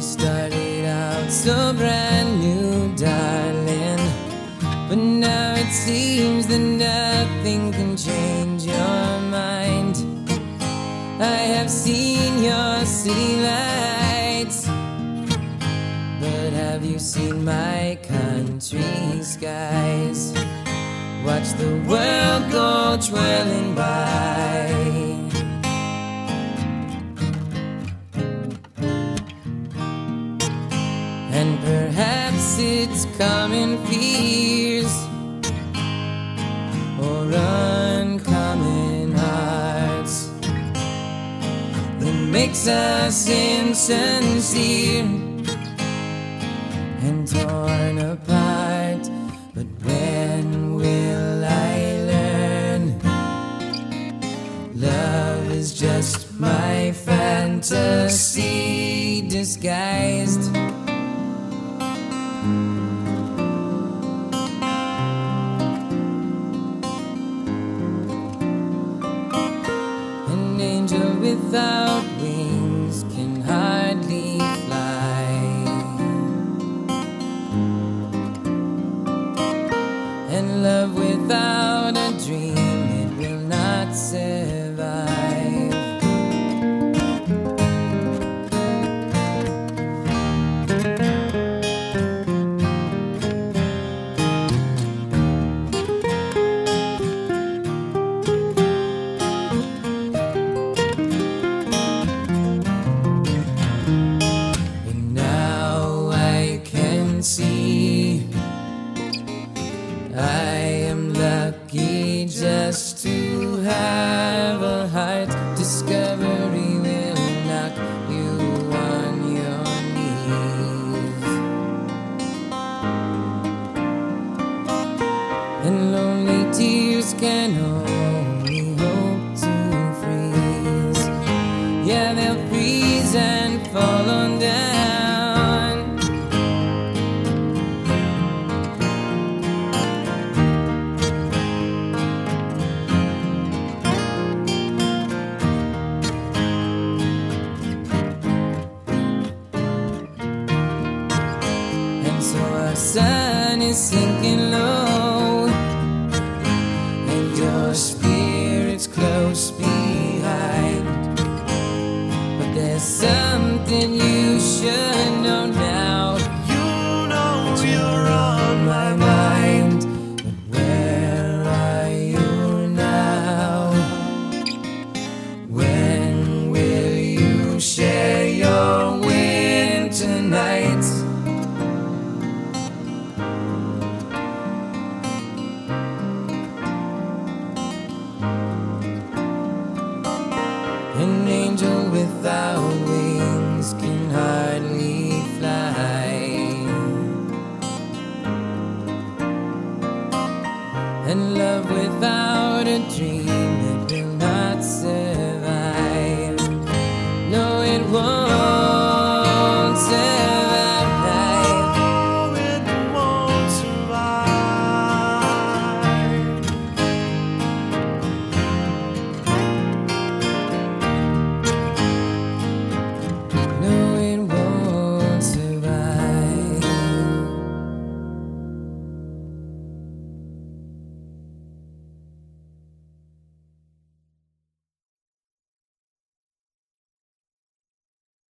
We started out so brand new, darling. But now it seems that nothing can change your mind. I have seen your city lights. But have you seen my country skies? Watch the world go twirling by. It's common fears or uncommon hearts that makes us insincere and torn apart. But when will I learn? Love is just my fantasy disguised. An angel without wings can hardly fly. And love without a dream, it will not survive. And lonely tears can only hope to freeze. Yeah, they'll freeze and fall on down. And so our sun is sinking low, An angel without wings can hardly fly. And love without a dream.